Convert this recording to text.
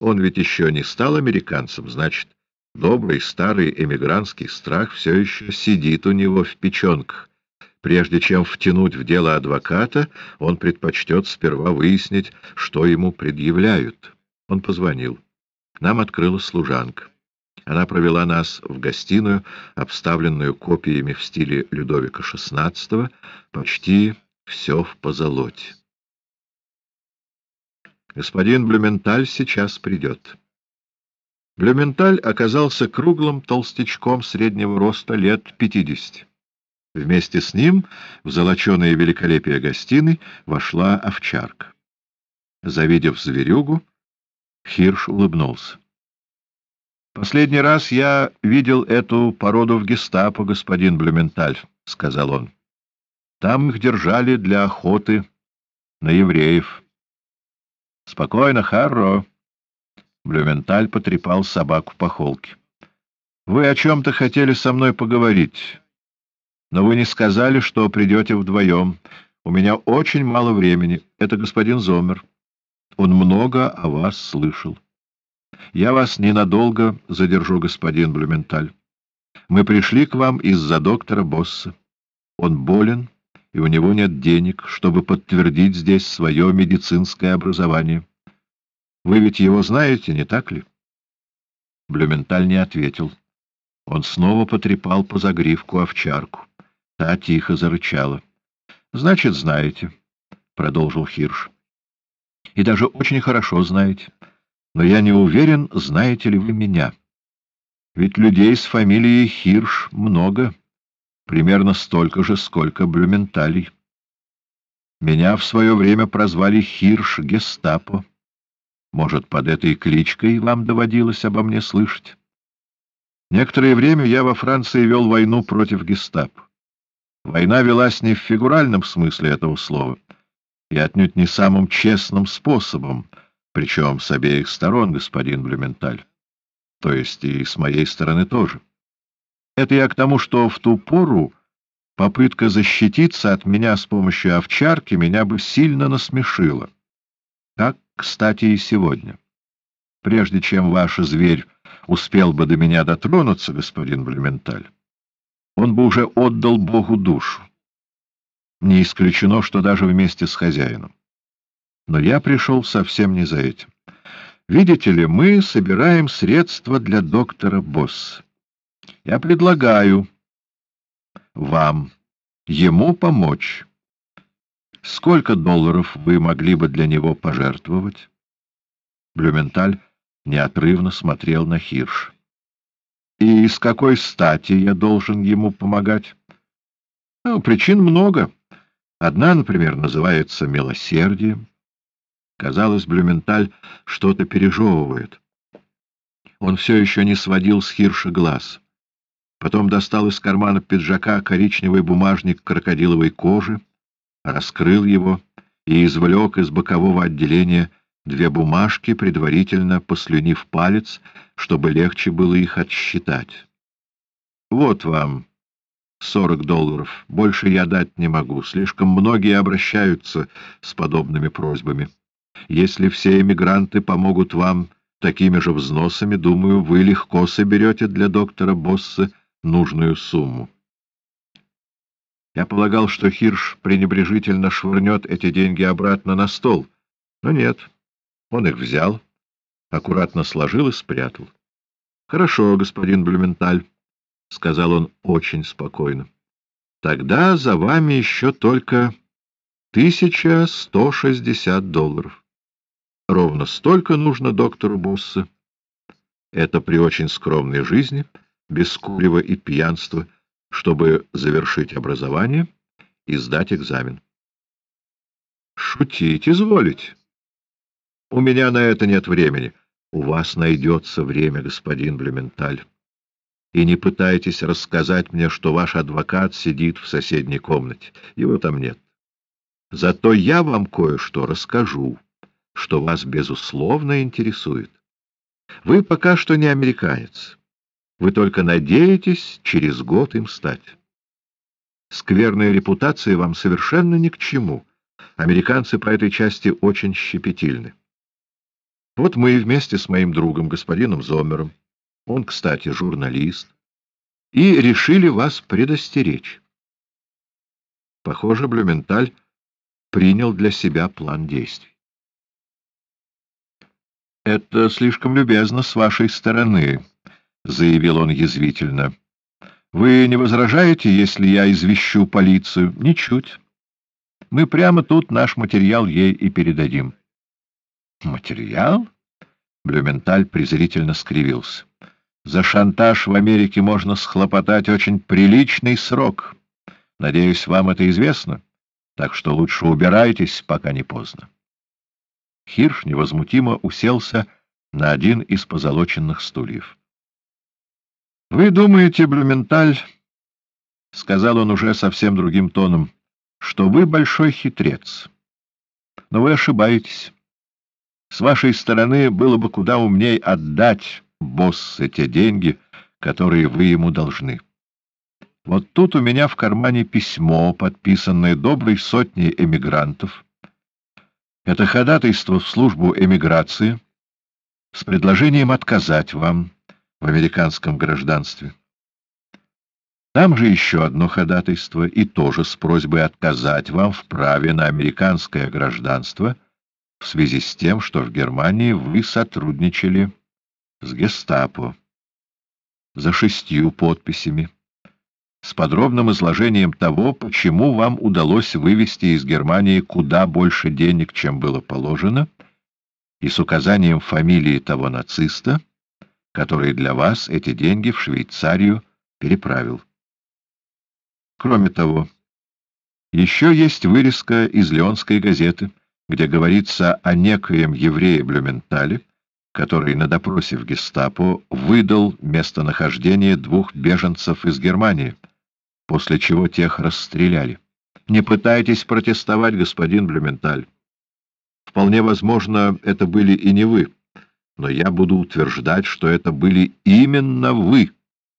Он ведь еще не стал американцем, значит, добрый старый эмигрантский страх все еще сидит у него в печенках. Прежде чем втянуть в дело адвоката, он предпочтет сперва выяснить, что ему предъявляют. Он позвонил. Нам открыла служанка. Она провела нас в гостиную, обставленную копиями в стиле Людовика XVI, почти все в позолоте. Господин Блюменталь сейчас придет. Блюменталь оказался круглым толстячком среднего роста лет пятидесяти. Вместе с ним в золоченое великолепие гостиной вошла овчарка. Завидев зверюгу, Хирш улыбнулся. «Последний раз я видел эту породу в гестапо, господин Блюменталь», — сказал он. «Там их держали для охоты на евреев». «Спокойно, Харро!» Блюменталь потрепал собаку по холке. «Вы о чем-то хотели со мной поговорить, но вы не сказали, что придете вдвоем. У меня очень мало времени. Это господин Зомер. Он много о вас слышал». Я вас ненадолго задержу, господин Блюменталь. Мы пришли к вам из-за доктора Босса. Он болен, и у него нет денег, чтобы подтвердить здесь свое медицинское образование. Вы ведь его знаете, не так ли? Блюменталь не ответил. Он снова потрепал по загривку овчарку. Та тихо зарычала. — Значит, знаете, — продолжил Хирш. — И даже очень хорошо знаете но я не уверен, знаете ли вы меня. Ведь людей с фамилией Хирш много, примерно столько же, сколько Блюменталей. Меня в свое время прозвали Хирш Гестапо. Может, под этой кличкой вам доводилось обо мне слышать? Некоторое время я во Франции вел войну против гестапо. Война велась не в фигуральном смысле этого слова, и отнюдь не самым честным способом — причем с обеих сторон, господин Блюменталь. То есть и с моей стороны тоже. Это я к тому, что в ту пору попытка защититься от меня с помощью овчарки меня бы сильно насмешила. Так, кстати, и сегодня. Прежде чем ваш зверь успел бы до меня дотронуться, господин Блюменталь, он бы уже отдал Богу душу. Не исключено, что даже вместе с хозяином. Но я пришел совсем не за этим. Видите ли, мы собираем средства для доктора Босс. Я предлагаю вам ему помочь. Сколько долларов вы могли бы для него пожертвовать? Блюменталь неотрывно смотрел на Хирш. И с какой стати я должен ему помогать? Ну, причин много. Одна, например, называется милосердием. Казалось, Блюменталь что-то пережевывает. Он все еще не сводил с Хирша глаз. Потом достал из кармана пиджака коричневый бумажник крокодиловой кожи, раскрыл его и извлек из бокового отделения две бумажки, предварительно послюнив палец, чтобы легче было их отсчитать. «Вот вам сорок долларов. Больше я дать не могу. Слишком многие обращаются с подобными просьбами». Если все эмигранты помогут вам такими же взносами, думаю, вы легко соберете для доктора Босса нужную сумму. Я полагал, что Хирш пренебрежительно швырнет эти деньги обратно на стол, но нет. Он их взял, аккуратно сложил и спрятал. — Хорошо, господин Блюменталь, — сказал он очень спокойно. — Тогда за вами еще только тысяча сто шестьдесят долларов. Ровно столько нужно доктору Босса. Это при очень скромной жизни, без курева и пьянства, чтобы завершить образование и сдать экзамен. Шутить изволить. У меня на это нет времени. У вас найдется время, господин Блюменталь. И не пытайтесь рассказать мне, что ваш адвокат сидит в соседней комнате. Его там нет. Зато я вам кое-что расскажу что вас, безусловно, интересует. Вы пока что не американец. Вы только надеетесь через год им стать. Скверная репутация вам совершенно ни к чему. Американцы по этой части очень щепетильны. Вот мы вместе с моим другом, господином Зомером, он, кстати, журналист, и решили вас предостеречь. Похоже, Блюменталь принял для себя план действий. — Это слишком любезно с вашей стороны, — заявил он язвительно. — Вы не возражаете, если я извещу полицию? — Ничуть. Мы прямо тут наш материал ей и передадим. — Материал? — Блюменталь презрительно скривился. — За шантаж в Америке можно схлопотать очень приличный срок. Надеюсь, вам это известно, так что лучше убирайтесь, пока не поздно. Хирш невозмутимо уселся на один из позолоченных стульев. — Вы думаете, Блюменталь, — сказал он уже совсем другим тоном, — что вы большой хитрец. Но вы ошибаетесь. С вашей стороны было бы куда умней отдать боссу те деньги, которые вы ему должны. Вот тут у меня в кармане письмо, подписанное доброй сотней эмигрантов. Это ходатайство в службу эмиграции с предложением отказать вам в американском гражданстве. Там же еще одно ходатайство, и тоже с просьбой отказать вам в праве на американское гражданство в связи с тем, что в Германии вы сотрудничали с гестапо. За шестью подписями. С подробным изложением того, почему вам удалось вывести из Германии куда больше денег, чем было положено, и с указанием фамилии того нациста, который для вас эти деньги в Швейцарию переправил. Кроме того, еще есть вырезка из Леонской газеты, где говорится о некоем еврее Блюментале, который на допросе в гестапо выдал местонахождение двух беженцев из Германии, после чего тех расстреляли. Не пытайтесь протестовать, господин Блюменталь. Вполне возможно, это были и не вы, но я буду утверждать, что это были именно вы.